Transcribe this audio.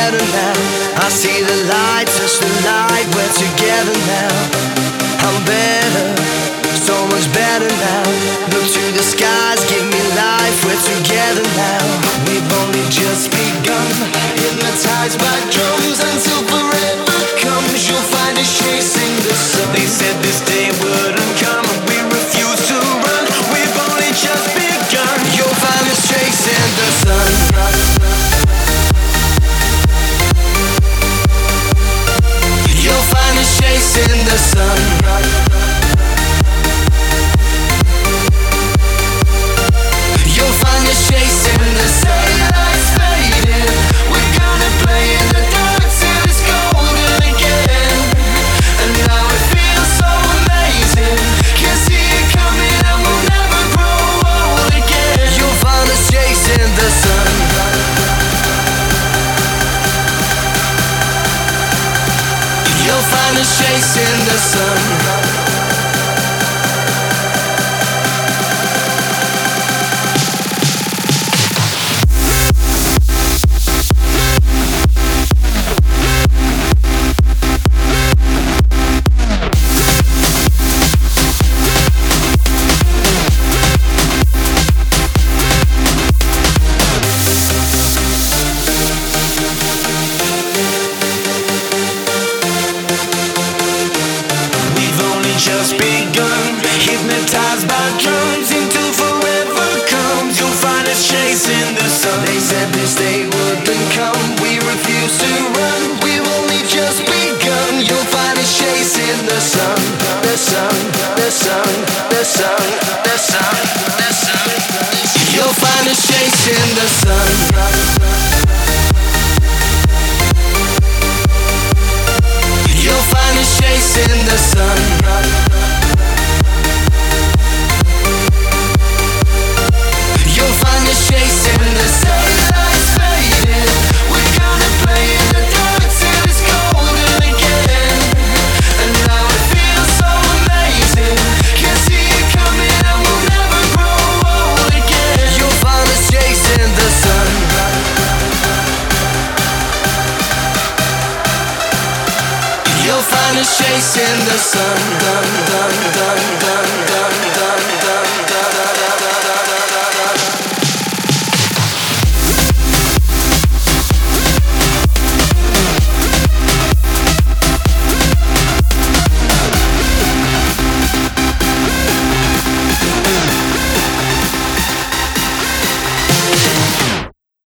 better now. I see the light, touch the light, we're together now. I'm better, so much better now. Look to the skies, give me life, we're together now. We've only just begun, hypnotized by drums until forever comes. You'll find us chasing the sun. They said this chasing the sun. Hypnotized by drums until forever comes. You'll find us chasing the sun. They said this day wouldn't come. We refuse to run. We've only just begun. You'll find us chasing the sun, the sun, the sun, the sun, the sun, the sun. You'll find us chasing the sun. You'll find us chasing the sun. Chasing the sun, dun, dun, dun,